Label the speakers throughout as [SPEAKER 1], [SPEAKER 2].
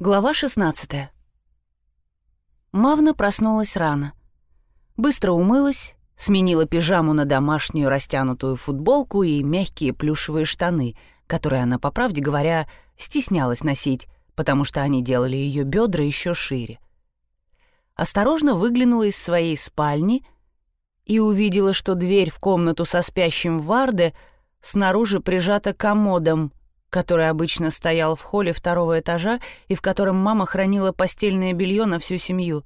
[SPEAKER 1] Глава 16 Мавна проснулась рано. Быстро умылась, сменила пижаму на домашнюю растянутую футболку и мягкие плюшевые штаны, которые она, по правде говоря, стеснялась носить, потому что они делали ее бедра еще шире. Осторожно выглянула из своей спальни и увидела, что дверь в комнату со спящим Варде снаружи прижата комодом — который обычно стоял в холле второго этажа и в котором мама хранила постельное белье на всю семью.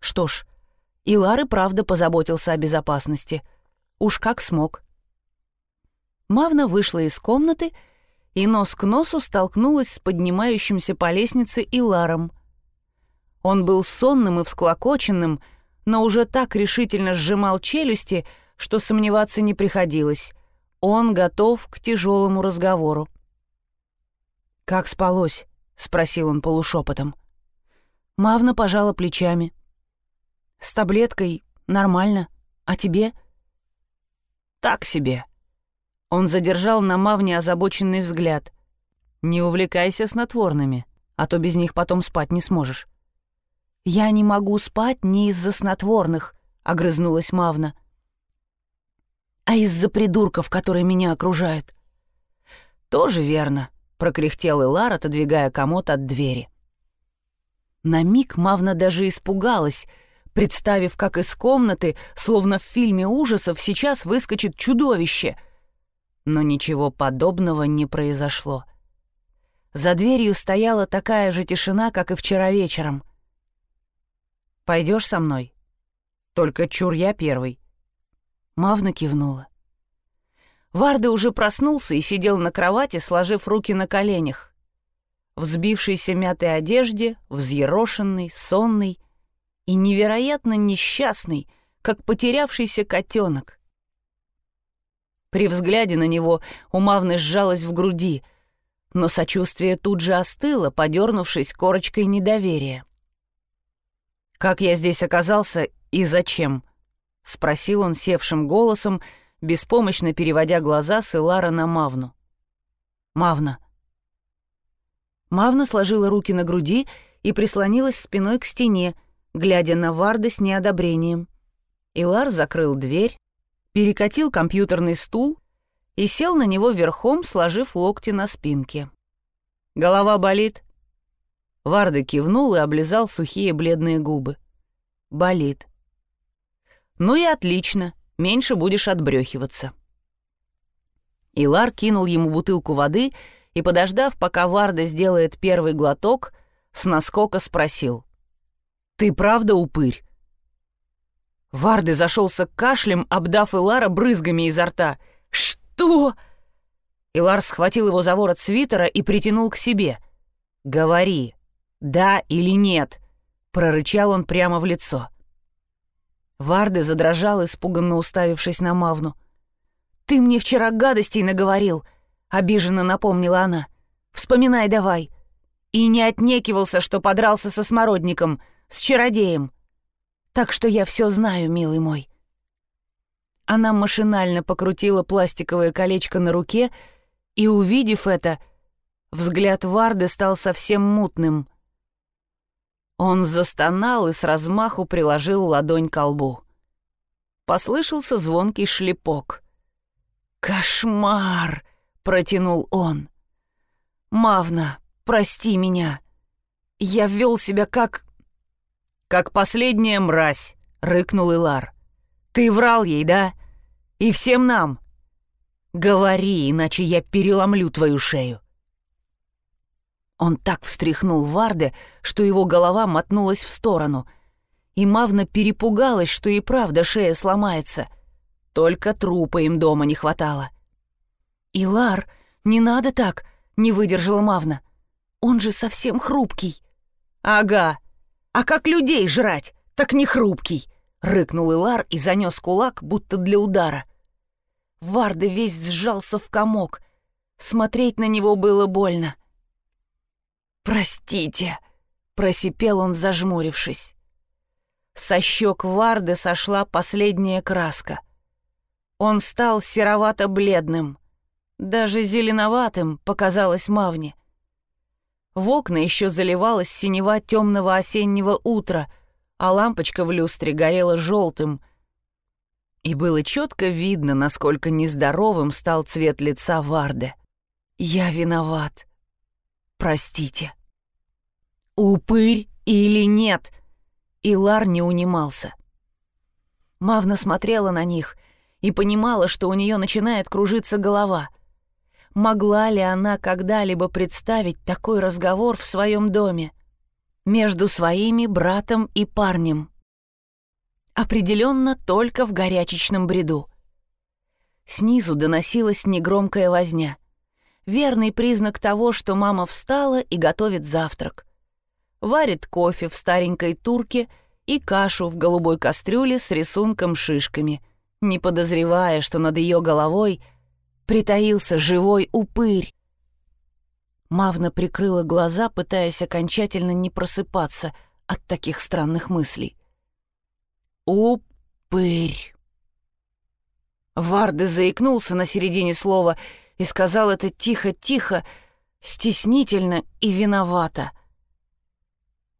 [SPEAKER 1] Что ж, и правда позаботился о безопасности. Уж как смог. Мавна вышла из комнаты и нос к носу столкнулась с поднимающимся по лестнице Иларом. Он был сонным и всклокоченным, но уже так решительно сжимал челюсти, что сомневаться не приходилось. Он готов к тяжелому разговору. «Как спалось?» — спросил он полушепотом. Мавна пожала плечами. «С таблеткой нормально. А тебе?» «Так себе». Он задержал на Мавне озабоченный взгляд. «Не увлекайся снотворными, а то без них потом спать не сможешь». «Я не могу спать не из-за снотворных», — огрызнулась Мавна а из-за придурков, которые меня окружают. Тоже верно, прокряхтел Илар, отодвигая комод от двери. На миг Мавна даже испугалась, представив, как из комнаты, словно в фильме ужасов, сейчас выскочит чудовище. Но ничего подобного не произошло. За дверью стояла такая же тишина, как и вчера вечером. Пойдешь со мной? Только чур я первый. Мавна кивнула. Варда уже проснулся и сидел на кровати, сложив руки на коленях. В сбившейся мятой одежде, взъерошенный, сонный и невероятно несчастный, как потерявшийся котенок. При взгляде на него у Мавны сжалось в груди, но сочувствие тут же остыло, подернувшись корочкой недоверия. «Как я здесь оказался и зачем?» — спросил он севшим голосом, беспомощно переводя глаза с Илара на Мавну. «Мавна». Мавна сложила руки на груди и прислонилась спиной к стене, глядя на Варда с неодобрением. Илар закрыл дверь, перекатил компьютерный стул и сел на него верхом, сложив локти на спинке. «Голова болит?» Варда кивнул и облизал сухие бледные губы. «Болит». «Ну и отлично, меньше будешь отбрехиваться». Илар кинул ему бутылку воды и, подождав, пока Варда сделает первый глоток, с наскока спросил. «Ты правда упырь?» Варды зашелся кашлем, обдав Илара брызгами изо рта. «Что?» Илар схватил его за ворот свитера и притянул к себе. «Говори, да или нет?» — прорычал он прямо в лицо. Варды задрожал, испуганно уставившись на Мавну. «Ты мне вчера гадостей наговорил», — обиженно напомнила она. «Вспоминай давай». И не отнекивался, что подрался со смородником, с чародеем. Так что я все знаю, милый мой. Она машинально покрутила пластиковое колечко на руке, и, увидев это, взгляд Варды стал совсем мутным — он застонал и с размаху приложил ладонь к лбу. Послышался звонкий шлепок. «Кошмар!» — протянул он. «Мавна, прости меня. Я вел себя как...» «Как последняя мразь!» — рыкнул Илар. «Ты врал ей, да? И всем нам!» «Говори, иначе я переломлю твою шею!» Он так встряхнул Варде, что его голова мотнулась в сторону. И Мавна перепугалась, что и правда шея сломается. Только трупа им дома не хватало. «Илар, не надо так!» — не выдержала Мавна. «Он же совсем хрупкий». «Ага. А как людей жрать? Так не хрупкий!» — рыкнул Илар и занес кулак, будто для удара. Варда весь сжался в комок. Смотреть на него было больно. «Простите!» — просипел он, зажмурившись. Со щек Варды сошла последняя краска. Он стал серовато-бледным, даже зеленоватым, показалось Мавне. В окна еще заливалась синева темного осеннего утра, а лампочка в люстре горела желтым. И было четко видно, насколько нездоровым стал цвет лица Варды. «Я виноват. Простите». «Упырь или нет?» Илар не унимался. Мавна смотрела на них и понимала, что у нее начинает кружиться голова. Могла ли она когда-либо представить такой разговор в своем доме? Между своими братом и парнем. Определенно только в горячечном бреду. Снизу доносилась негромкая возня. Верный признак того, что мама встала и готовит завтрак. Варит кофе в старенькой турке — и кашу в голубой кастрюле с рисунком шишками, не подозревая, что над ее головой притаился живой упырь. Мавна прикрыла глаза, пытаясь окончательно не просыпаться от таких странных мыслей. «Упырь!» Варды заикнулся на середине слова и сказал это тихо-тихо, стеснительно и виновато —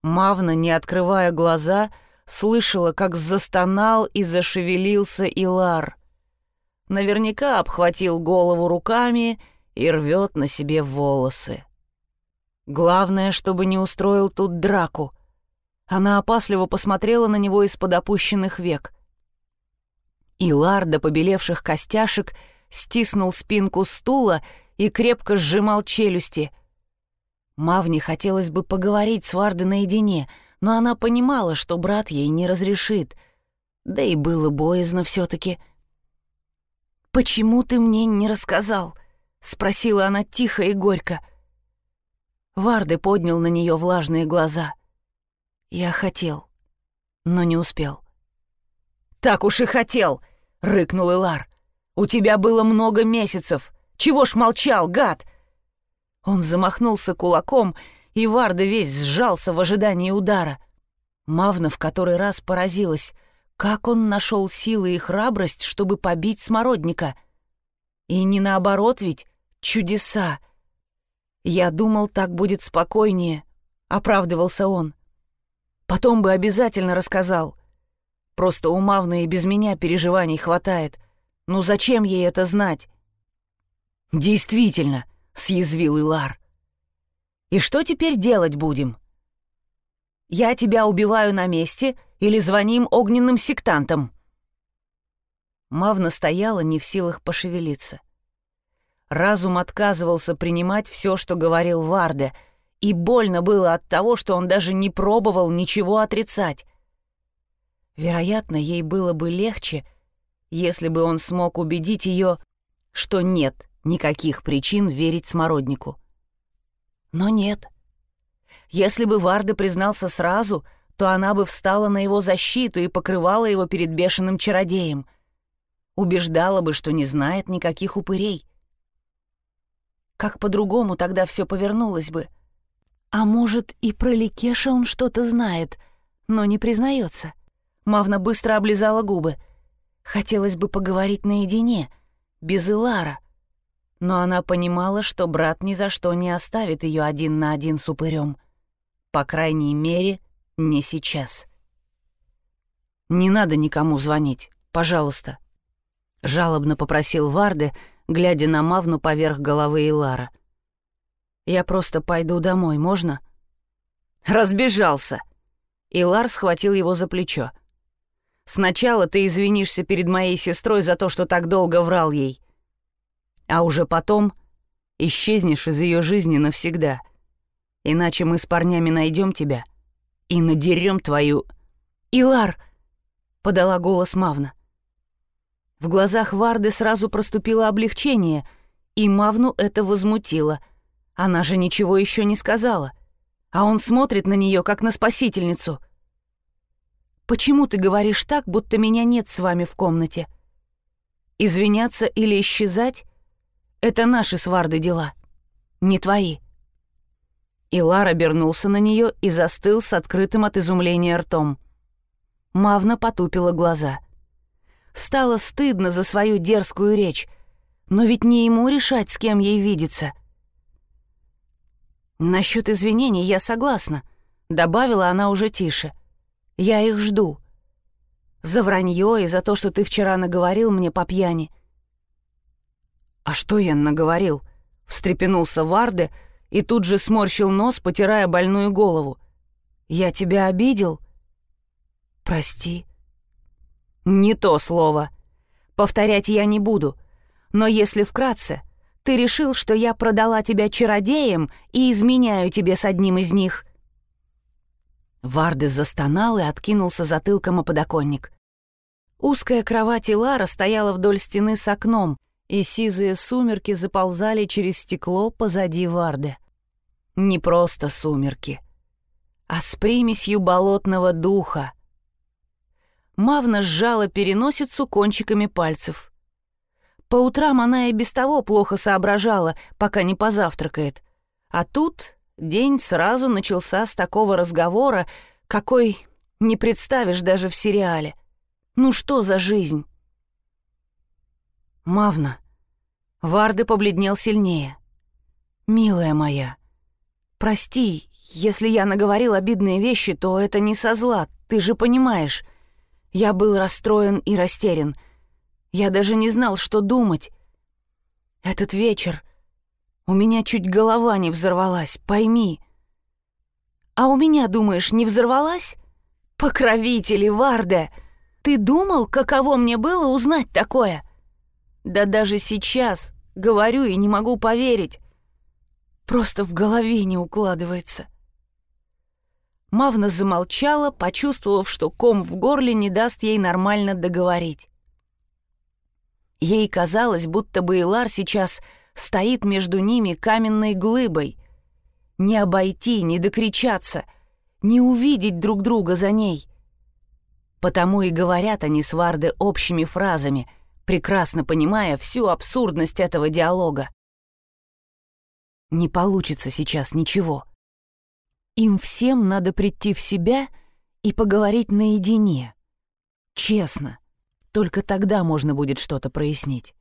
[SPEAKER 1] Мавна, не открывая глаза, слышала, как застонал и зашевелился Илар. Наверняка обхватил голову руками и рвет на себе волосы. Главное, чтобы не устроил тут драку. Она опасливо посмотрела на него из-под опущенных век. Илар до побелевших костяшек стиснул спинку стула и крепко сжимал челюсти — Мавне хотелось бы поговорить с Вардой наедине, но она понимала, что брат ей не разрешит. Да и было боязно все таки «Почему ты мне не рассказал?» — спросила она тихо и горько. Варды поднял на нее влажные глаза. «Я хотел, но не успел». «Так уж и хотел!» — рыкнул Илар. «У тебя было много месяцев. Чего ж молчал, гад?» Он замахнулся кулаком, и Варда весь сжался в ожидании удара. Мавна в который раз поразилась, как он нашел силы и храбрость, чтобы побить смородника. И не наоборот ведь, чудеса. Я думал, так будет спокойнее, оправдывался он. Потом бы обязательно рассказал. Просто у Мавны и без меня переживаний хватает. Ну зачем ей это знать? Действительно, — съязвил Илар. «И что теперь делать будем? Я тебя убиваю на месте или звоним огненным сектантам?» Мавна стояла не в силах пошевелиться. Разум отказывался принимать все, что говорил Варде, и больно было от того, что он даже не пробовал ничего отрицать. Вероятно, ей было бы легче, если бы он смог убедить ее, что нет, никаких причин верить смороднику. Но нет. Если бы Варда признался сразу, то она бы встала на его защиту и покрывала его перед бешеным чародеем. Убеждала бы, что не знает никаких упырей. Как по-другому тогда все повернулось бы. А может, и про Ликеша он что-то знает, но не признается. Мавна быстро облизала губы. Хотелось бы поговорить наедине, без Илара — но она понимала, что брат ни за что не оставит ее один на один с упырем. По крайней мере, не сейчас. «Не надо никому звонить, пожалуйста», — жалобно попросил Варде, глядя на Мавну поверх головы Илара. «Я просто пойду домой, можно?» «Разбежался!» Илар схватил его за плечо. «Сначала ты извинишься перед моей сестрой за то, что так долго врал ей а уже потом исчезнешь из ее жизни навсегда. Иначе мы с парнями найдем тебя и надерем твою... «Илар!» — подала голос Мавна. В глазах Варды сразу проступило облегчение, и Мавну это возмутило. Она же ничего еще не сказала, а он смотрит на нее как на спасительницу. «Почему ты говоришь так, будто меня нет с вами в комнате? Извиняться или исчезать это наши сварды дела, не твои». Илар обернулся на нее и застыл с открытым от изумления ртом. Мавна потупила глаза. Стало стыдно за свою дерзкую речь, но ведь не ему решать, с кем ей видеться. «Насчет извинений я согласна», — добавила она уже тише. «Я их жду. За вранье и за то, что ты вчера наговорил мне по пьяни». «А что я наговорил?» — встрепенулся Варде и тут же сморщил нос, потирая больную голову. «Я тебя обидел?» «Прости». «Не то слово. Повторять я не буду. Но если вкратце, ты решил, что я продала тебя чародеям и изменяю тебе с одним из них». Вардес застонал и откинулся затылком о подоконник. Узкая кровать Илара стояла вдоль стены с окном, и сизые сумерки заползали через стекло позади Варды. Не просто сумерки, а с примесью болотного духа. Мавна сжала переносицу кончиками пальцев. По утрам она и без того плохо соображала, пока не позавтракает. А тут день сразу начался с такого разговора, какой не представишь даже в сериале. Ну что за жизнь? Мавна. Варды побледнел сильнее. «Милая моя, прости, если я наговорил обидные вещи, то это не со зла, ты же понимаешь. Я был расстроен и растерян. Я даже не знал, что думать. Этот вечер... У меня чуть голова не взорвалась, пойми. А у меня, думаешь, не взорвалась? Покровители, Варде! Ты думал, каково мне было узнать такое? Да даже сейчас говорю и не могу поверить. Просто в голове не укладывается. Мавна замолчала, почувствовав, что ком в горле не даст ей нормально договорить. Ей казалось, будто бы Илар сейчас стоит между ними каменной глыбой. Не обойти, не докричаться, не увидеть друг друга за ней. Потому и говорят они с Варды общими фразами, прекрасно понимая всю абсурдность этого диалога. Не получится сейчас ничего. Им всем надо прийти в себя и поговорить наедине. Честно. Только тогда можно будет что-то прояснить.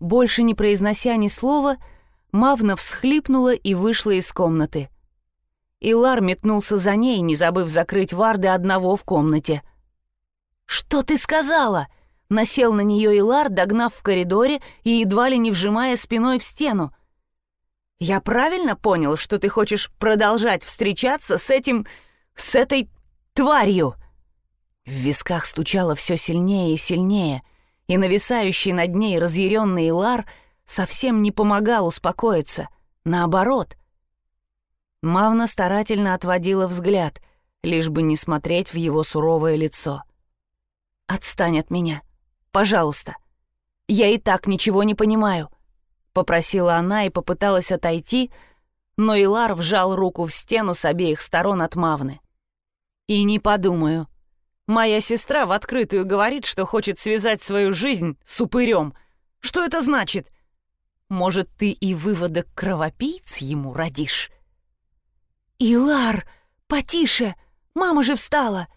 [SPEAKER 1] Больше не произнося ни слова, Мавна всхлипнула и вышла из комнаты. Илар метнулся за ней, не забыв закрыть Варды одного в комнате. «Что ты сказала?» Насел на нее Илар, догнав в коридоре и едва ли не вжимая спиной в стену. «Я правильно понял, что ты хочешь продолжать встречаться с этим... с этой тварью?» В висках стучало все сильнее и сильнее, и нависающий над ней разъяренный Лар совсем не помогал успокоиться. Наоборот. Мавна старательно отводила взгляд, лишь бы не смотреть в его суровое лицо. «Отстань от меня. Пожалуйста. Я и так ничего не понимаю», — попросила она и попыталась отойти, но Илар вжал руку в стену с обеих сторон от Мавны. «И не подумаю», Моя сестра в открытую говорит, что хочет связать свою жизнь с упырем. Что это значит? Может, ты и выводок кровопийц ему родишь? «Илар, потише! Мама же встала!»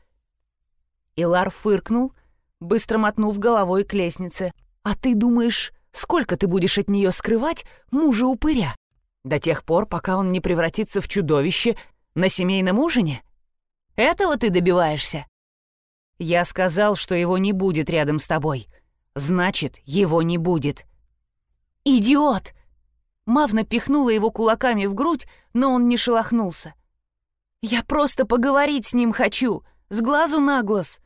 [SPEAKER 1] Илар фыркнул, быстро мотнув головой к лестнице. «А ты думаешь, сколько ты будешь от нее скрывать мужа-упыря? До тех пор, пока он не превратится в чудовище на семейном ужине? Этого ты добиваешься?» Я сказал, что его не будет рядом с тобой. Значит, его не будет. Идиот! Мавна пихнула его кулаками в грудь, но он не шелохнулся. Я просто поговорить с ним хочу, с глазу на глаз.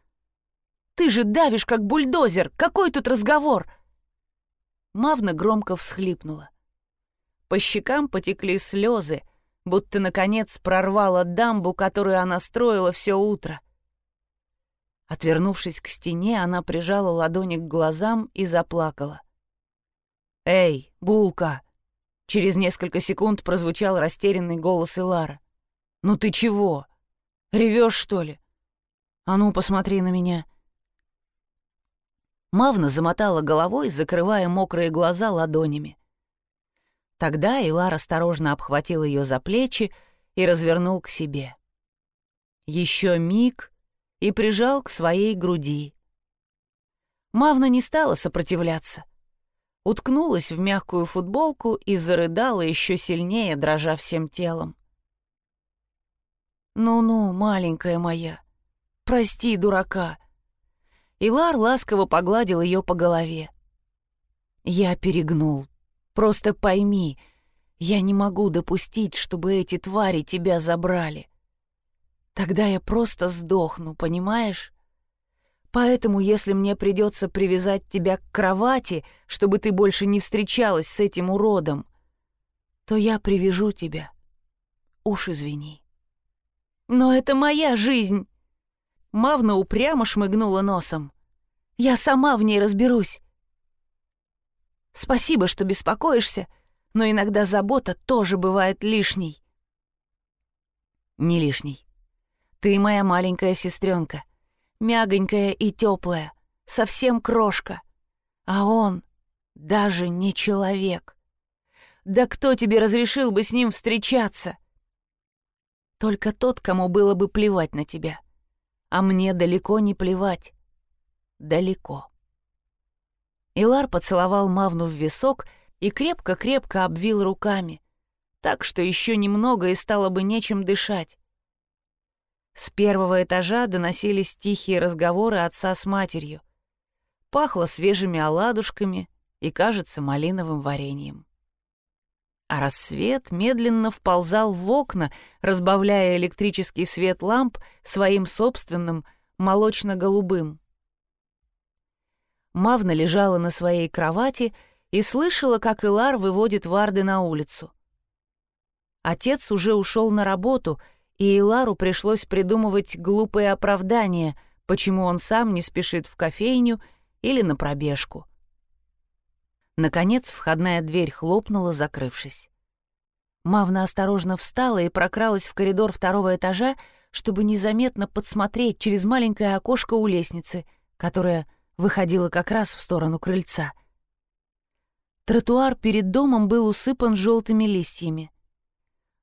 [SPEAKER 1] Ты же давишь, как бульдозер. Какой тут разговор? Мавна громко всхлипнула. По щекам потекли слезы, будто, наконец, прорвала дамбу, которую она строила все утро. Отвернувшись к стене, она прижала ладони к глазам и заплакала. «Эй, булка!» Через несколько секунд прозвучал растерянный голос Илара. «Ну ты чего? Ревешь, что ли? А ну, посмотри на меня!» Мавна замотала головой, закрывая мокрые глаза ладонями. Тогда Илар осторожно обхватил ее за плечи и развернул к себе. Еще миг, и прижал к своей груди. Мавна не стала сопротивляться. уткнулась в мягкую футболку и зарыдала еще сильнее, дрожа всем телом. «Ну-ну, маленькая моя, прости, дурака!» Илар ласково погладил ее по голове. «Я перегнул. Просто пойми, я не могу допустить, чтобы эти твари тебя забрали. Тогда я просто сдохну, понимаешь? Поэтому, если мне придется привязать тебя к кровати, чтобы ты больше не встречалась с этим уродом, то я привяжу тебя. Уж извини. Но это моя жизнь. Мавна упрямо шмыгнула носом. Я сама в ней разберусь. Спасибо, что беспокоишься, но иногда забота тоже бывает лишней. Не лишней. Ты моя маленькая сестренка, мягонькая и теплая, совсем крошка. А он даже не человек. Да кто тебе разрешил бы с ним встречаться? Только тот, кому было бы плевать на тебя. А мне далеко не плевать. Далеко. Илар поцеловал Мавну в висок и крепко-крепко обвил руками, так что еще немного и стало бы нечем дышать. С первого этажа доносились тихие разговоры отца с матерью. Пахло свежими оладушками и, кажется, малиновым вареньем. А рассвет медленно вползал в окна, разбавляя электрический свет ламп своим собственным молочно-голубым. Мавна лежала на своей кровати и слышала, как Илар выводит Варды на улицу. Отец уже ушел на работу — и Илару пришлось придумывать глупые оправдания, почему он сам не спешит в кофейню или на пробежку. Наконец входная дверь хлопнула, закрывшись. Мавна осторожно встала и прокралась в коридор второго этажа, чтобы незаметно подсмотреть через маленькое окошко у лестницы, которая выходила как раз в сторону крыльца. Тротуар перед домом был усыпан желтыми листьями.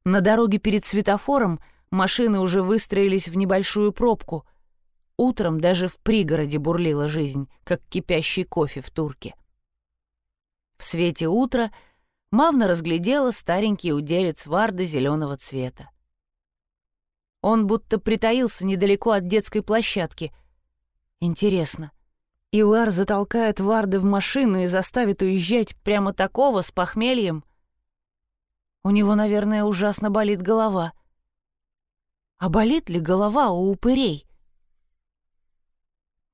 [SPEAKER 1] На дороге перед светофором Машины уже выстроились в небольшую пробку. Утром даже в пригороде бурлила жизнь, как кипящий кофе в турке. В свете утра Мавна разглядела старенький уделец варды зеленого цвета. Он будто притаился недалеко от детской площадки. Интересно, Илар затолкает Варды в машину и заставит уезжать прямо такого с похмельем? У него, наверное, ужасно болит голова — а болит ли голова у упырей?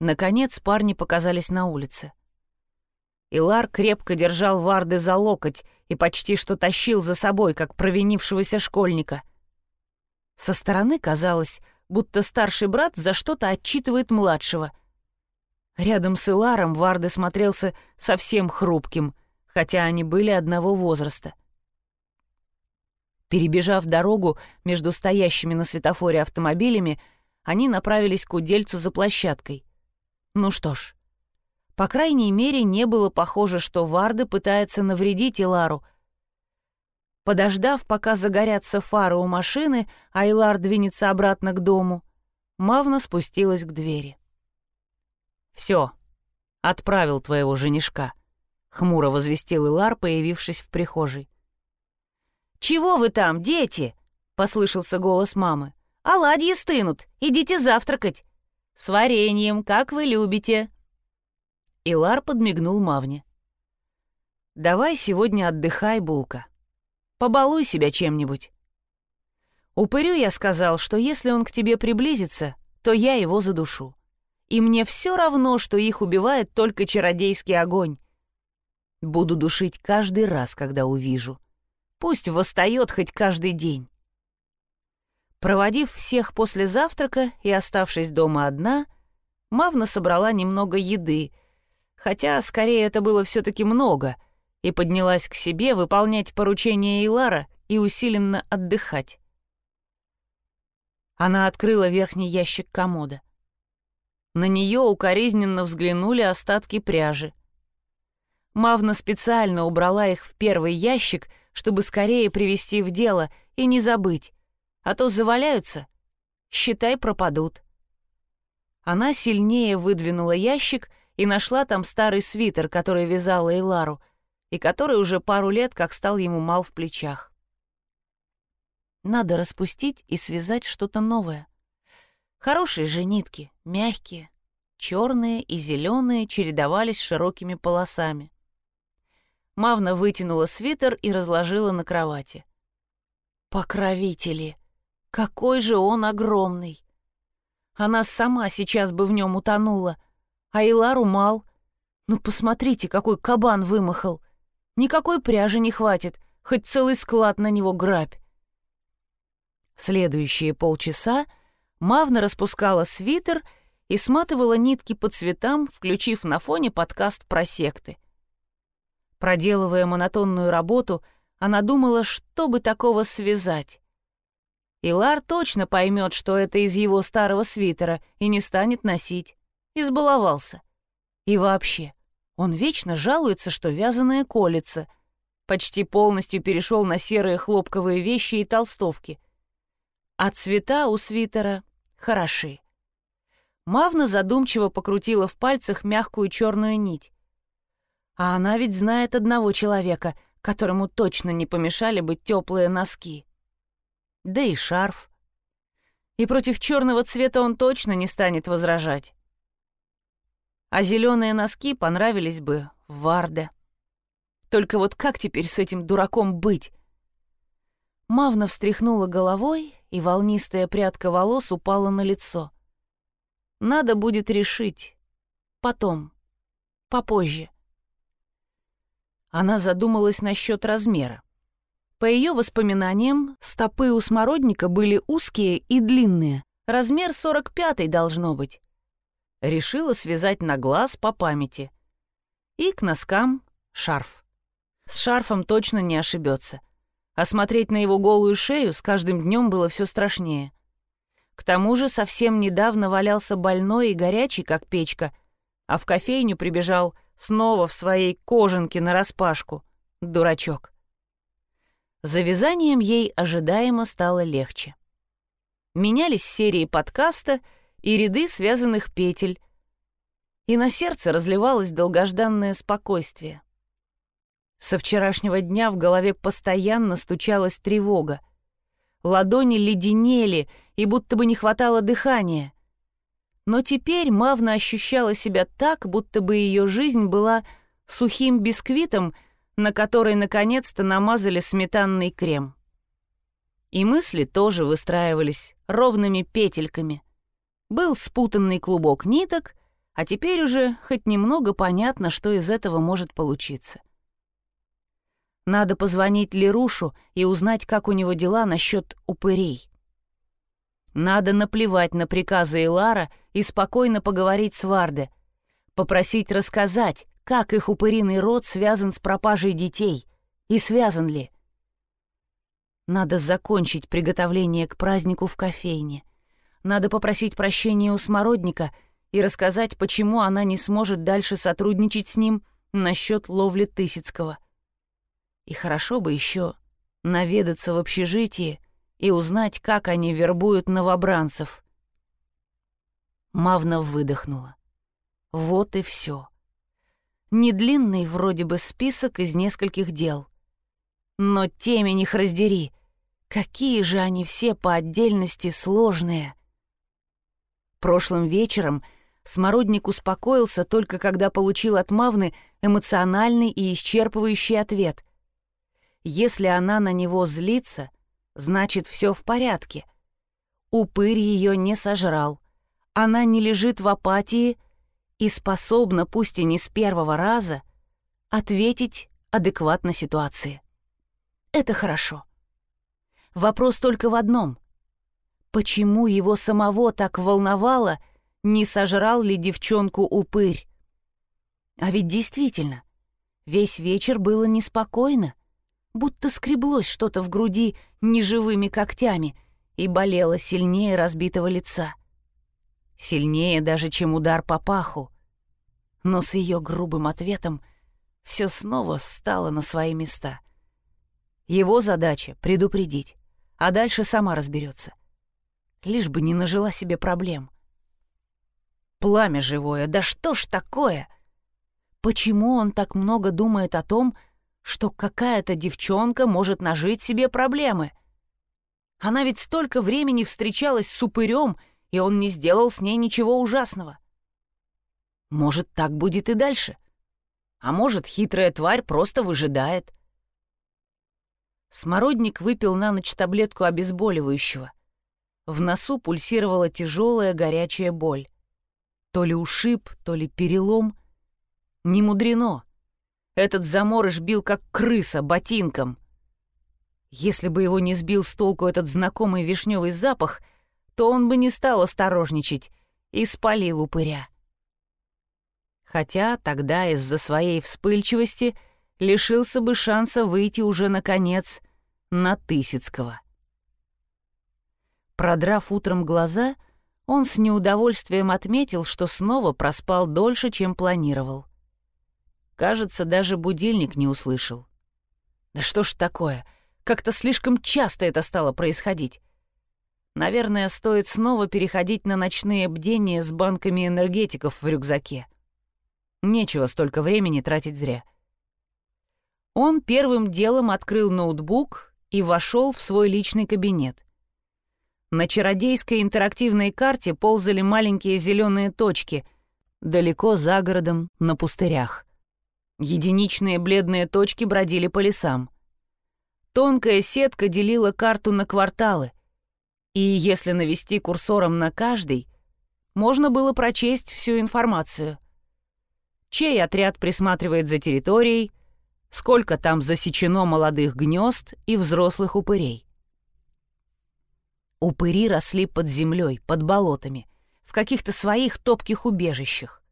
[SPEAKER 1] Наконец парни показались на улице. Илар крепко держал Варды за локоть и почти что тащил за собой, как провинившегося школьника. Со стороны казалось, будто старший брат за что-то отчитывает младшего. Рядом с Иларом Варды смотрелся совсем хрупким, хотя они были одного возраста — Перебежав дорогу между стоящими на светофоре автомобилями, они направились к удельцу за площадкой. Ну что ж, по крайней мере, не было похоже, что Варда пытается навредить Илару. Подождав, пока загорятся фары у машины, а Илар двинется обратно к дому, Мавна спустилась к двери. «Все, отправил твоего женишка», — хмуро возвестил Илар, появившись в прихожей. «Чего вы там, дети?» — послышался голос мамы. «Оладьи стынут, идите завтракать. С вареньем, как вы любите». Илар подмигнул Мавне. «Давай сегодня отдыхай, Булка. Побалуй себя чем-нибудь». Упырю я сказал, что если он к тебе приблизится, то я его задушу. И мне все равно, что их убивает только чародейский огонь. Буду душить каждый раз, когда увижу. Пусть восстает хоть каждый день. Проводив всех после завтрака и оставшись дома одна, Мавна собрала немного еды, хотя скорее это было все-таки много, и поднялась к себе выполнять поручение Илара и усиленно отдыхать. Она открыла верхний ящик комода. На нее укоризненно взглянули остатки пряжи. Мавна специально убрала их в первый ящик, чтобы скорее привести в дело и не забыть, а то заваляются, считай, пропадут. Она сильнее выдвинула ящик и нашла там старый свитер, который вязала Элару, и который уже пару лет как стал ему мал в плечах. Надо распустить и связать что-то новое. Хорошие же нитки, мягкие, черные и зеленые чередовались широкими полосами. Мавна вытянула свитер и разложила на кровати. Покровители! Какой же он огромный! Она сама сейчас бы в нем утонула, а Илару мал. Ну, посмотрите, какой кабан вымахал. Никакой пряжи не хватит, хоть целый склад на него грабь. Следующие полчаса Мавна распускала свитер и сматывала нитки по цветам, включив на фоне подкаст про секты. Проделывая монотонную работу, она думала, что бы такого связать. Илар точно поймет, что это из его старого свитера, и не станет носить. Избаловался. И вообще, он вечно жалуется, что вязаное колется. Почти полностью перешел на серые хлопковые вещи и толстовки. А цвета у свитера хороши. Мавна задумчиво покрутила в пальцах мягкую черную нить. А она ведь знает одного человека, которому точно не помешали бы теплые носки да и шарф. И против черного цвета он точно не станет возражать. А зеленые носки понравились бы Варде. Только вот как теперь с этим дураком быть? Мавна встряхнула головой, и волнистая прядка волос упала на лицо. Надо будет решить. Потом. Попозже. Она задумалась насчет размера. По ее воспоминаниям, стопы у смородника были узкие и длинные. Размер 45 должно быть. Решила связать на глаз по памяти. И к носкам шарф. С шарфом точно не ошибется. А смотреть на его голую шею с каждым днем было все страшнее. К тому же совсем недавно валялся больной и горячий, как печка, а в кофейню прибежал снова в своей кожанке нараспашку. Дурачок. За вязанием ей ожидаемо стало легче. Менялись серии подкаста и ряды связанных петель, и на сердце разливалось долгожданное спокойствие. Со вчерашнего дня в голове постоянно стучалась тревога. Ладони леденели, и будто бы не хватало дыхания. Но теперь Мавна ощущала себя так, будто бы ее жизнь была сухим бисквитом — на которой наконец-то намазали сметанный крем. И мысли тоже выстраивались ровными петельками. Был спутанный клубок ниток, а теперь уже хоть немного понятно, что из этого может получиться. Надо позвонить Лерушу и узнать, как у него дела насчет упырей. Надо наплевать на приказы Элара и спокойно поговорить с Варде, попросить рассказать, как их упыриный род связан с пропажей детей и связан ли. Надо закончить приготовление к празднику в кофейне. Надо попросить прощения у Смородника и рассказать, почему она не сможет дальше сотрудничать с ним насчет ловли Тысяцкого. И хорошо бы еще наведаться в общежитие и узнать, как они вербуют новобранцев. Мавна выдохнула. Вот и все. Недлинный вроде бы список из нескольких дел. Но темень их раздери. Какие же они все по отдельности сложные. Прошлым вечером Смородник успокоился только когда получил от Мавны эмоциональный и исчерпывающий ответ. Если она на него злится, значит, все в порядке. Упырь ее не сожрал. Она не лежит в апатии, и способна, пусть и не с первого раза, ответить адекватно ситуации. Это хорошо. Вопрос только в одном. Почему его самого так волновало, не сожрал ли девчонку упырь? А ведь действительно, весь вечер было неспокойно, будто скреблось что-то в груди неживыми когтями и болело сильнее разбитого лица. Сильнее даже, чем удар по паху. Но с ее грубым ответом все снова встало на свои места. Его задача — предупредить, а дальше сама разберется. Лишь бы не нажила себе проблем. Пламя живое, да что ж такое? Почему он так много думает о том, что какая-то девчонка может нажить себе проблемы. Она ведь столько времени встречалась с упырем, и он не сделал с ней ничего ужасного. Может, так будет и дальше. А может, хитрая тварь просто выжидает. Смородник выпил на ночь таблетку обезболивающего. В носу пульсировала тяжелая горячая боль. То ли ушиб, то ли перелом. Не мудрено. Этот заморыш бил как крыса ботинком. Если бы его не сбил с толку этот знакомый вишневый запах, то он бы не стал осторожничать и спалил упыря. Хотя тогда из-за своей вспыльчивости лишился бы шанса выйти уже, наконец, на Тысяцкого. Продрав утром глаза, он с неудовольствием отметил, что снова проспал дольше, чем планировал. Кажется, даже будильник не услышал. Да что ж такое? Как-то слишком часто это стало происходить. Наверное, стоит снова переходить на ночные бдения с банками энергетиков в рюкзаке. Нечего столько времени тратить зря. Он первым делом открыл ноутбук и вошел в свой личный кабинет. На чародейской интерактивной карте ползали маленькие зеленые точки, далеко за городом, на пустырях. Единичные бледные точки бродили по лесам. Тонкая сетка делила карту на кварталы, и если навести курсором на каждый, можно было прочесть всю информацию. Чей отряд присматривает за территорией, сколько там засечено молодых гнезд и взрослых упырей. Упыри росли под землей, под болотами, в каких-то своих топких убежищах.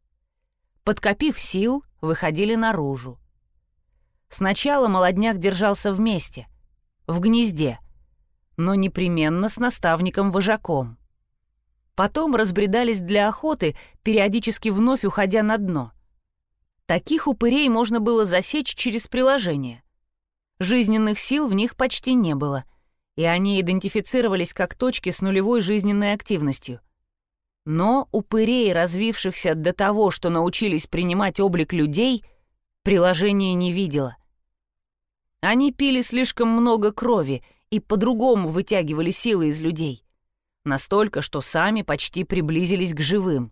[SPEAKER 1] Подкопив сил, выходили наружу. Сначала молодняк держался вместе, в гнезде, но непременно с наставником-вожаком. Потом разбредались для охоты, периодически вновь уходя на дно. Таких упырей можно было засечь через приложение. Жизненных сил в них почти не было — и они идентифицировались как точки с нулевой жизненной активностью. Но упырей, развившихся до того, что научились принимать облик людей, приложение не видело. Они пили слишком много крови и по-другому вытягивали силы из людей. Настолько, что сами почти приблизились к живым.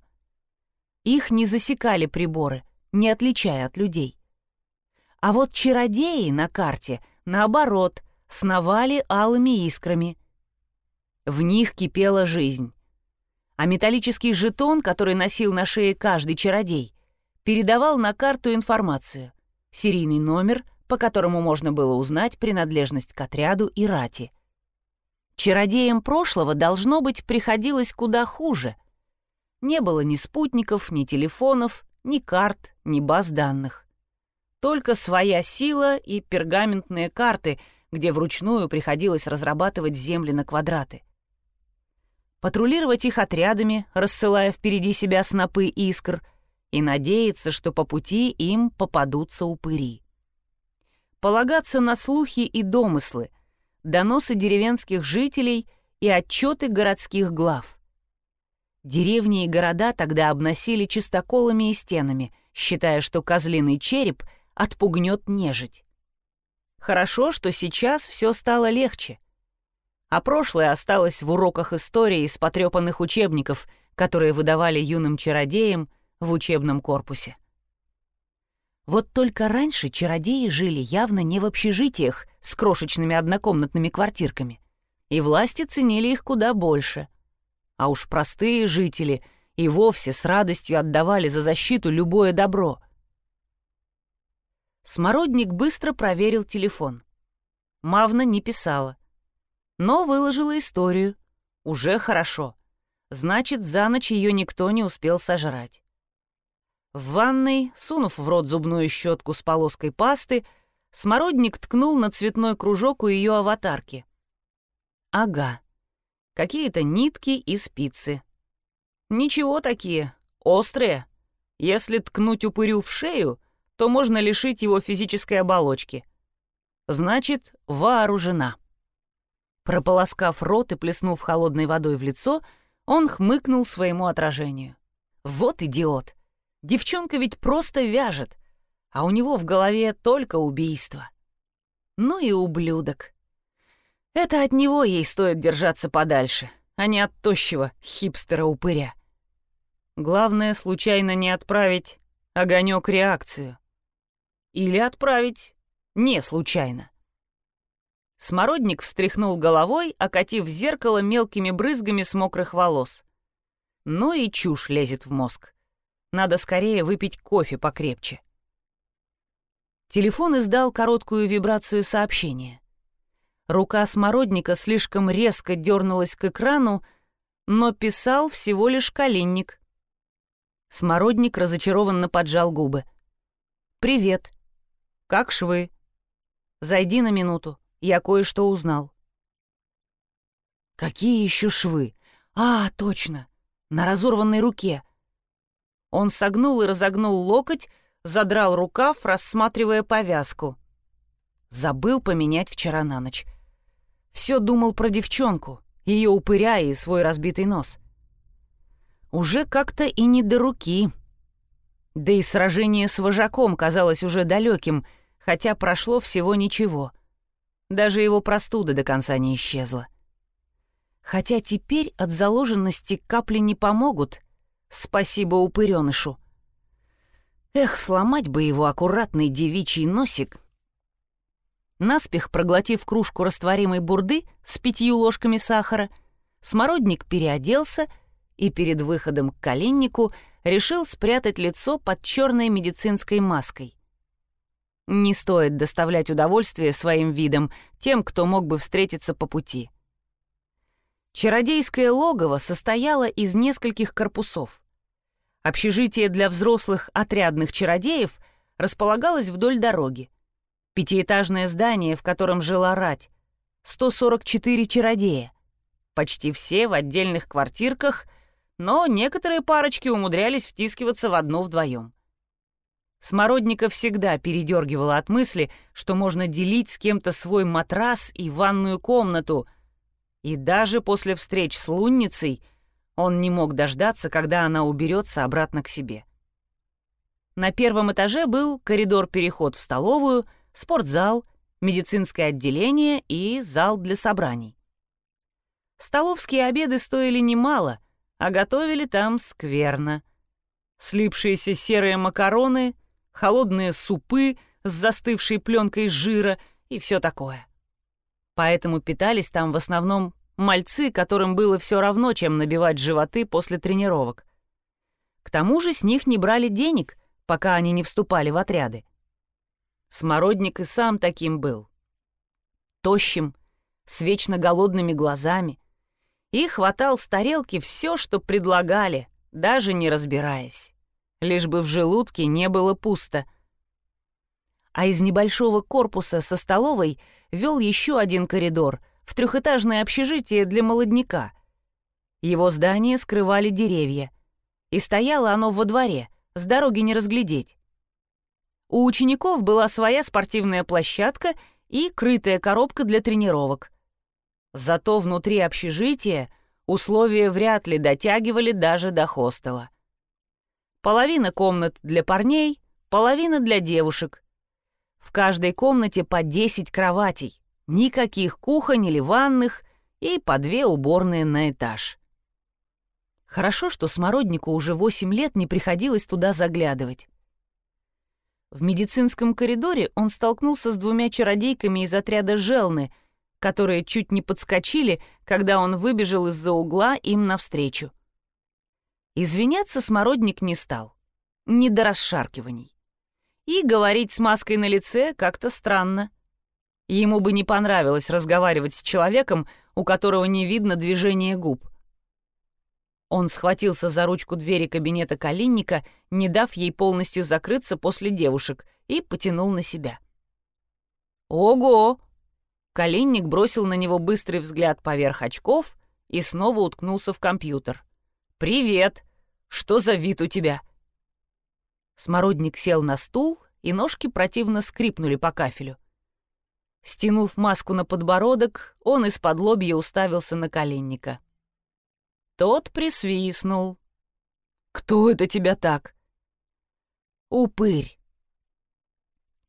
[SPEAKER 1] Их не засекали приборы, не отличая от людей. А вот чародеи на карте, наоборот, сновали алыми искрами. В них кипела жизнь. А металлический жетон, который носил на шее каждый чародей, передавал на карту информацию, серийный номер, по которому можно было узнать принадлежность к отряду и рати. Чародеям прошлого, должно быть, приходилось куда хуже. Не было ни спутников, ни телефонов, ни карт, ни баз данных. Только своя сила и пергаментные карты — где вручную приходилось разрабатывать земли на квадраты. Патрулировать их отрядами, рассылая впереди себя снопы искр, и надеяться, что по пути им попадутся упыри. Полагаться на слухи и домыслы, доносы деревенских жителей и отчеты городских глав. Деревни и города тогда обносили чистоколами и стенами, считая, что козлиный череп отпугнет нежить. Хорошо, что сейчас все стало легче. А прошлое осталось в уроках истории из потрепанных учебников, которые выдавали юным чародеям в учебном корпусе. Вот только раньше чародеи жили явно не в общежитиях с крошечными однокомнатными квартирками, и власти ценили их куда больше. А уж простые жители и вовсе с радостью отдавали за защиту любое добро — Смородник быстро проверил телефон. Мавна не писала. Но выложила историю. Уже хорошо. Значит, за ночь ее никто не успел сожрать. В ванной, сунув в рот зубную щетку с полоской пасты, Смородник ткнул на цветной кружок у ее аватарки. Ага. Какие-то нитки и спицы. Ничего такие, острые. Если ткнуть упырю в шею, то можно лишить его физической оболочки. Значит, вооружена. Прополоскав рот и плеснув холодной водой в лицо, он хмыкнул своему отражению. Вот идиот! Девчонка ведь просто вяжет, а у него в голове только убийство. Ну и ублюдок. Это от него ей стоит держаться подальше, а не от тощего хипстера-упыря. Главное, случайно не отправить огонек реакцию. Или отправить не случайно. Смородник встряхнул головой, окатив зеркало мелкими брызгами с мокрых волос. Ну и чушь лезет в мозг. Надо скорее выпить кофе покрепче. Телефон издал короткую вибрацию сообщения. Рука смородника слишком резко дернулась к экрану, но писал всего лишь калинник. Смородник разочарованно поджал губы. «Привет. Как швы? Зайди на минуту, я кое-что узнал». «Какие еще швы? А, точно, на разорванной руке». Он согнул и разогнул локоть, задрал рукав, рассматривая повязку. Забыл поменять вчера на ночь. Все думал про девчонку, ее упыря и свой разбитый нос. Уже как-то и не до руки. Да и сражение с вожаком казалось уже далеким, хотя прошло всего ничего. Даже его простуда до конца не исчезла. Хотя теперь от заложенности капли не помогут. Спасибо упыренышу. Эх, сломать бы его аккуратный девичий носик. Наспех проглотив кружку растворимой бурды с пятью ложками сахара, смородник переоделся и перед выходом к коленнику решил спрятать лицо под черной медицинской маской. Не стоит доставлять удовольствие своим видом тем, кто мог бы встретиться по пути. Чародейское логово состояло из нескольких корпусов. Общежитие для взрослых отрядных чародеев располагалось вдоль дороги. Пятиэтажное здание, в котором жила рать. 144 чародея. Почти все в отдельных квартирках, но некоторые парочки умудрялись втискиваться в одну вдвоем. Смородника всегда передергивала от мысли, что можно делить с кем-то свой матрас и ванную комнату. И даже после встреч с лунницей — он не мог дождаться, когда она уберется обратно к себе. На первом этаже был коридор-переход в столовую, спортзал, медицинское отделение и зал для собраний. Столовские обеды стоили немало, а готовили там скверно. Слипшиеся серые макароны, холодные супы с застывшей пленкой жира и все такое. Поэтому питались там в основном Мальцы, которым было все равно, чем набивать животы после тренировок. К тому же с них не брали денег, пока они не вступали в отряды. Смородник и сам таким был. Тощим, с вечно голодными глазами. И хватал с тарелки все, что предлагали, даже не разбираясь. Лишь бы в желудке не было пусто. А из небольшого корпуса со столовой вел еще один коридор — в трехэтажное общежитие для молодняка. Его здание скрывали деревья, и стояло оно во дворе, с дороги не разглядеть. У учеников была своя спортивная площадка и крытая коробка для тренировок. Зато внутри общежития условия вряд ли дотягивали даже до хостела. Половина комнат для парней, половина для девушек. В каждой комнате по 10 кроватей. Никаких кухонь или ванных и по две уборные на этаж. Хорошо, что Смороднику уже восемь лет не приходилось туда заглядывать. В медицинском коридоре он столкнулся с двумя чародейками из отряда Желны, которые чуть не подскочили, когда он выбежал из-за угла им навстречу. Извиняться Смородник не стал. Не до расшаркиваний. И говорить с маской на лице как-то странно. Ему бы не понравилось разговаривать с человеком, у которого не видно движения губ. Он схватился за ручку двери кабинета Калинника, не дав ей полностью закрыться после девушек, и потянул на себя. «Ого!» Калинник бросил на него быстрый взгляд поверх очков и снова уткнулся в компьютер. «Привет! Что за вид у тебя?» Смородник сел на стул, и ножки противно скрипнули по кафелю. Стянув маску на подбородок, он из-под лобья уставился на коленника. Тот присвистнул. «Кто это тебя так?» «Упырь».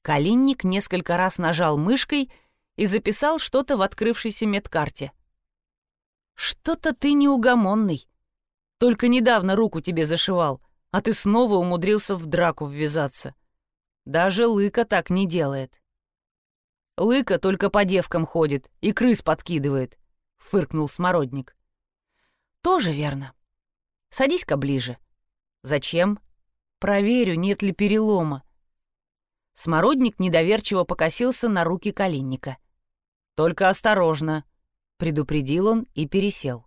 [SPEAKER 1] Калинник несколько раз нажал мышкой и записал что-то в открывшейся медкарте. «Что-то ты неугомонный. Только недавно руку тебе зашивал, а ты снова умудрился в драку ввязаться. Даже Лыка так не делает». «Лыка только по девкам ходит и крыс подкидывает», — фыркнул Смородник. «Тоже верно. Садись-ка ближе». «Зачем?» «Проверю, нет ли перелома». Смородник недоверчиво покосился на руки Калинника. «Только осторожно», — предупредил он и пересел.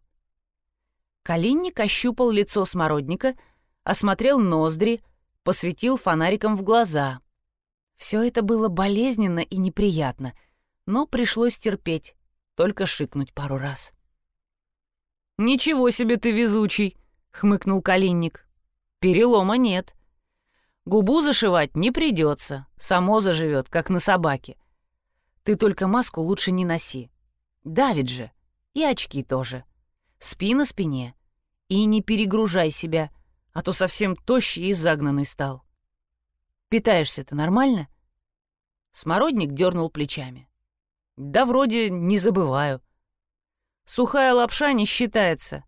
[SPEAKER 1] Калинник ощупал лицо Смородника, осмотрел ноздри, посветил фонариком в глаза. Все это было болезненно и неприятно, но пришлось терпеть, только шикнуть пару раз. «Ничего себе ты везучий!» — хмыкнул Калинник. «Перелома нет. Губу зашивать не придется, само заживет, как на собаке. Ты только маску лучше не носи. Давид же. И очки тоже. Спи на спине. И не перегружай себя, а то совсем тощий и загнанный стал. Питаешься-то нормально? Смородник дернул плечами. Да вроде не забываю. Сухая лапша не считается.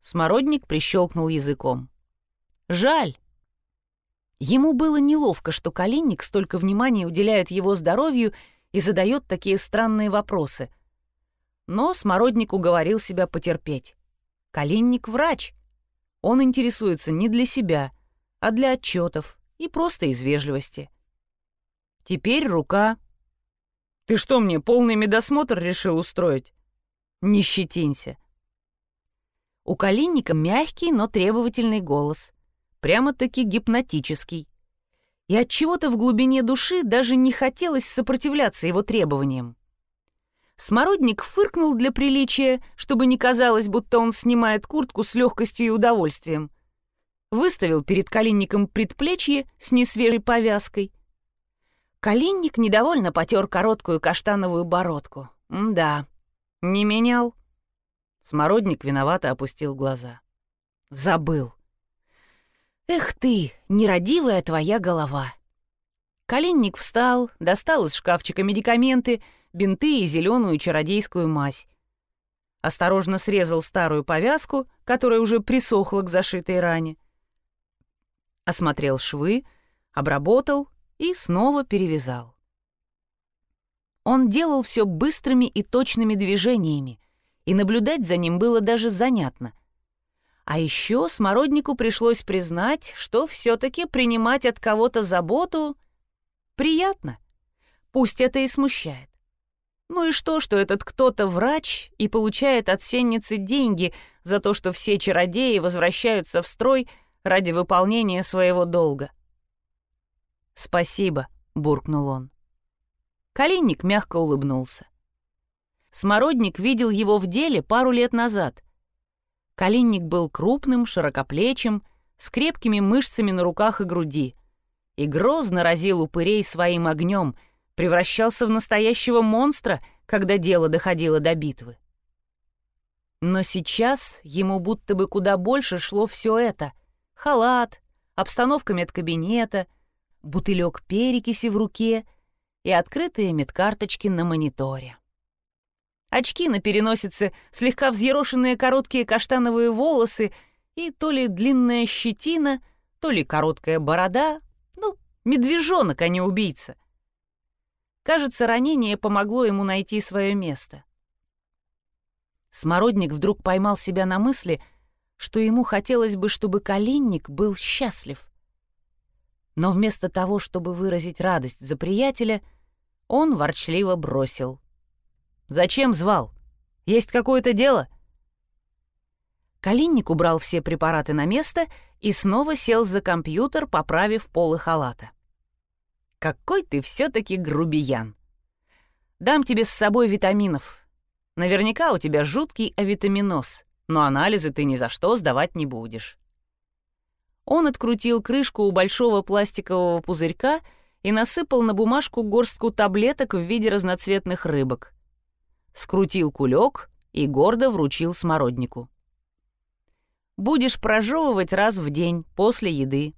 [SPEAKER 1] Смородник прищелкнул языком. Жаль. Ему было неловко, что Калинник столько внимания уделяет его здоровью и задает такие странные вопросы. Но Смородник уговорил себя потерпеть. Калинник — врач. Он интересуется не для себя, а для отчетов и просто из вежливости. Теперь рука. «Ты что мне, полный медосмотр решил устроить?» «Не щетинься». У Калинника мягкий, но требовательный голос прямо-таки гипнотический. И от чего-то в глубине души даже не хотелось сопротивляться его требованиям. Смородник фыркнул для приличия, чтобы не казалось, будто он снимает куртку с легкостью и удовольствием. Выставил перед Калинником предплечье с несвежей повязкой. Калинник недовольно потер короткую каштановую бородку. Да, не менял. Смородник виновато опустил глаза. Забыл. «Эх ты, нерадивая твоя голова!» Калинник встал, достал из шкафчика медикаменты, бинты и зеленую чародейскую мазь. Осторожно срезал старую повязку, которая уже присохла к зашитой ране. Осмотрел швы, обработал и снова перевязал. Он делал все быстрыми и точными движениями, и наблюдать за ним было даже занятно — а еще Смороднику пришлось признать, что все-таки принимать от кого-то заботу приятно. Пусть это и смущает. Ну и что, что этот кто-то врач и получает от сенницы деньги за то, что все чародеи возвращаются в строй ради выполнения своего долга? «Спасибо», — буркнул он. Калинник мягко улыбнулся. Смородник видел его в деле пару лет назад. Калинник был крупным, широкоплечим, с крепкими мышцами на руках и груди. И грозно разил упырей своим огнем, превращался в настоящего монстра, когда дело доходило до битвы. Но сейчас ему будто бы куда больше шло все это. Халат, обстановка медкабинета, бутылек перекиси в руке и открытые медкарточки на мониторе. Очки на переносице, слегка взъерошенные короткие каштановые волосы и то ли длинная щетина, то ли короткая борода. Ну, медвежонок, а не убийца. Кажется, ранение помогло ему найти свое место. Смородник вдруг поймал себя на мысли, что ему хотелось бы, чтобы коленник был счастлив. Но вместо того, чтобы выразить радость за приятеля, он ворчливо бросил — Зачем звал? Есть какое-то дело?» Калинник убрал все препараты на место и снова сел за компьютер, поправив полы халата. «Какой ты все-таки грубиян! Дам тебе с собой витаминов. Наверняка у тебя жуткий авитаминоз, но анализы ты ни за что сдавать не будешь». Он открутил крышку у большого пластикового пузырька и насыпал на бумажку горстку таблеток в виде разноцветных рыбок скрутил кулек и гордо вручил смороднику. «Будешь прожевывать раз в день после еды.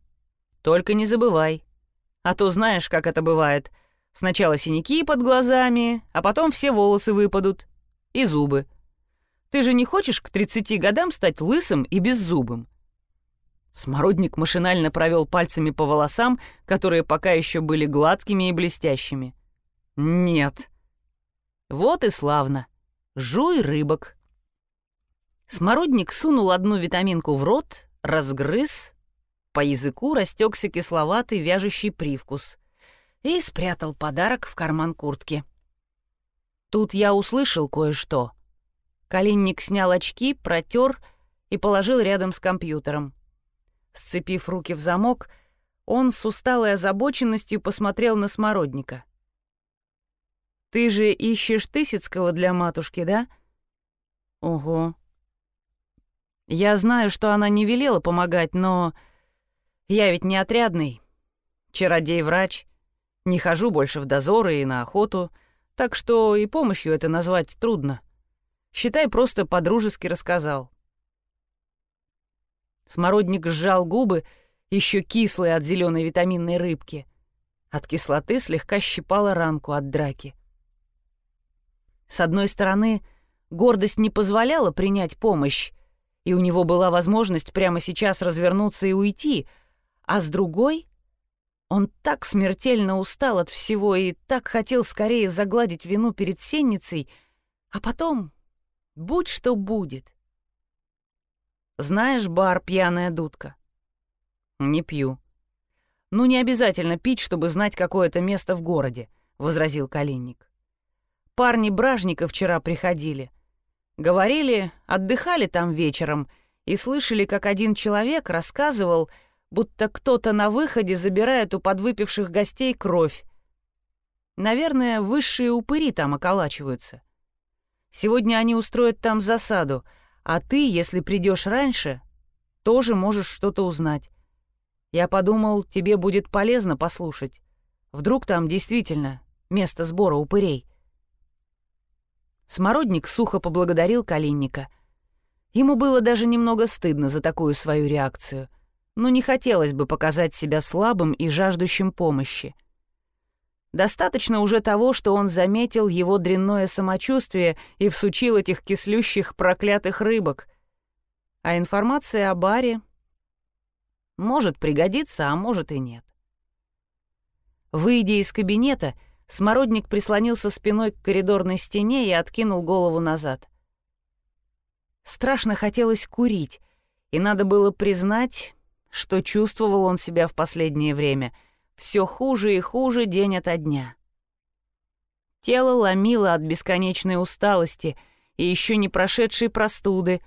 [SPEAKER 1] Только не забывай, А то знаешь, как это бывает. Сначала синяки под глазами, а потом все волосы выпадут. И зубы. Ты же не хочешь к 30 годам стать лысым и беззубым? Смородник машинально провел пальцами по волосам, которые пока еще были гладкими и блестящими. «Нет». «Вот и славно. Жуй рыбок». Смородник сунул одну витаминку в рот, разгрыз, по языку растекся кисловатый вяжущий привкус и спрятал подарок в карман куртки. Тут я услышал кое-что. Калинник снял очки, протер и положил рядом с компьютером. Сцепив руки в замок, он с усталой озабоченностью посмотрел на Смородника. «Ты же ищешь Тысяцкого для матушки, да?» «Ого». «Я знаю, что она не велела помогать, но я ведь не отрядный. Чародей-врач. Не хожу больше в дозоры и на охоту, так что и помощью это назвать трудно. Считай, просто по-дружески рассказал». Смородник сжал губы, еще кислые от зеленой витаминной рыбки. От кислоты слегка щипала ранку от драки. С одной стороны, гордость не позволяла принять помощь, и у него была возможность прямо сейчас развернуться и уйти, а с другой он так смертельно устал от всего и так хотел скорее загладить вину перед сенницей, а потом будь что будет. Знаешь бар «Пьяная дудка»?» «Не пью». «Ну, не обязательно пить, чтобы знать какое-то место в городе», — возразил Калинник. «Парни Бражника вчера приходили. Говорили, отдыхали там вечером и слышали, как один человек рассказывал, будто кто-то на выходе забирает у подвыпивших гостей кровь. Наверное, высшие упыри там околачиваются. Сегодня они устроят там засаду — а ты, если придешь раньше, тоже можешь что-то узнать. Я подумал, тебе будет полезно послушать. Вдруг там действительно место сбора упырей. Смородник сухо поблагодарил Калинника. Ему было даже немного стыдно за такую свою реакцию, но не хотелось бы показать себя слабым и жаждущим помощи. Достаточно уже того, что он заметил его дрянное самочувствие и всучил этих кислющих проклятых рыбок. А информация о баре может пригодиться, а может и нет. Выйдя из кабинета, Смородник прислонился спиной к коридорной стене и откинул голову назад. Страшно хотелось курить, и надо было признать, что чувствовал он себя в последнее время — все хуже и хуже день ото дня. Тело ломило от бесконечной усталости и еще не прошедшей простуды.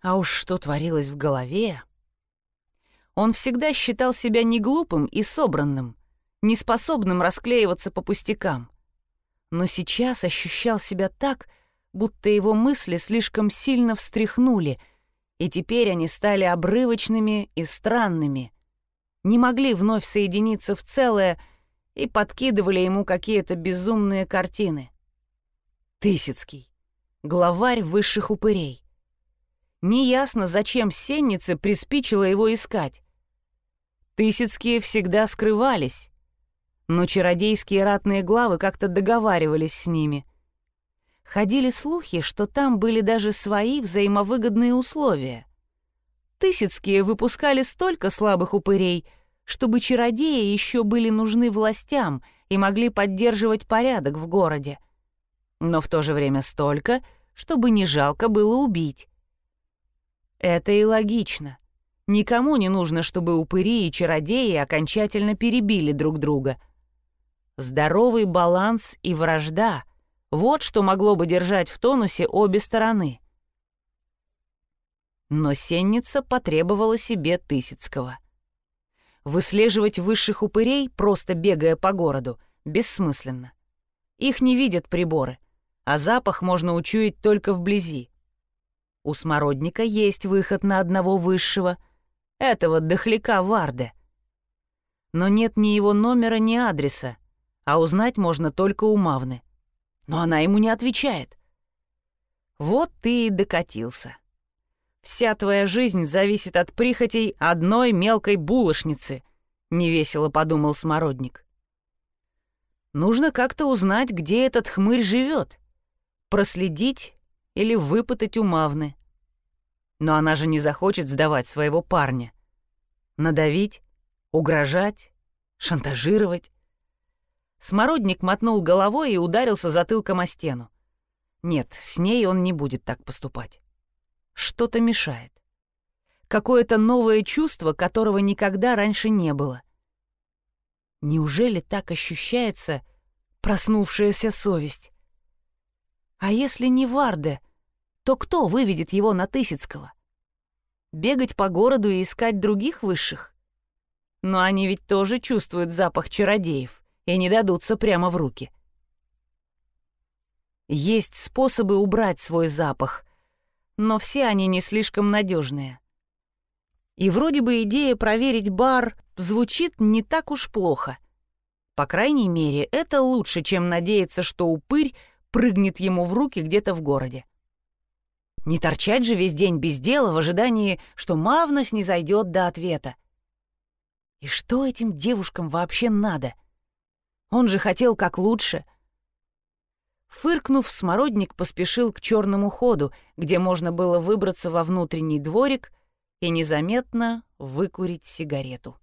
[SPEAKER 1] А уж что творилось в голове? Он всегда считал себя неглупым и собранным, неспособным расклеиваться по пустякам. Но сейчас ощущал себя так, будто его мысли слишком сильно встряхнули, и теперь они стали обрывочными и странными — не могли вновь соединиться в целое и подкидывали ему какие-то безумные картины. Тысяцкий, главарь высших упырей. Неясно, зачем сеннице приспичило его искать. Тысяцкие всегда скрывались, но чародейские ратные главы как-то договаривались с ними. Ходили слухи, что там были даже свои взаимовыгодные условия. Тысяцкие выпускали столько слабых упырей, чтобы чародеи еще были нужны властям и могли поддерживать порядок в городе. Но в то же время столько, чтобы не жалко было убить. Это и логично. Никому не нужно, чтобы упыри и чародеи окончательно перебили друг друга. Здоровый баланс и вражда — вот что могло бы держать в тонусе обе стороны — но сенница потребовала себе Тысяцкого. Выслеживать высших упырей, просто бегая по городу, бессмысленно. Их не видят приборы, а запах можно учуять только вблизи. У Смородника есть выход на одного высшего, этого дохляка Варде. Но нет ни его номера, ни адреса, а узнать можно только у Мавны. Но она ему не отвечает. Вот ты и докатился. Вся твоя жизнь зависит от прихотей одной мелкой булочницы. — невесело подумал Смородник. «Нужно как-то узнать, где этот хмырь живет, проследить или выпытать у Мавны. Но она же не захочет сдавать своего парня. Надавить, угрожать, шантажировать. Смородник мотнул головой и ударился затылком о стену. Нет, с ней он не будет так поступать. Что-то мешает. Какое-то новое чувство, которого никогда раньше не было. Неужели так ощущается проснувшаяся совесть? А если не Варде, то кто выведет его на Тысяцкого? Бегать по городу и искать других высших? Но они ведь тоже чувствуют запах чародеев и не дадутся прямо в руки. Есть способы убрать свой запах, но все они не слишком надежные. И вроде бы идея проверить бар звучит не так уж плохо. По крайней мере, это лучше, чем надеяться, что упырь прыгнет ему в руки где-то в городе. Не торчать же весь день без дела в ожидании, что Мавнос не зайдет до ответа. И что этим девушкам вообще надо? Он же хотел как лучше — Фыркнув, смородник поспешил к черному ходу, где можно было выбраться во внутренний дворик и незаметно выкурить сигарету.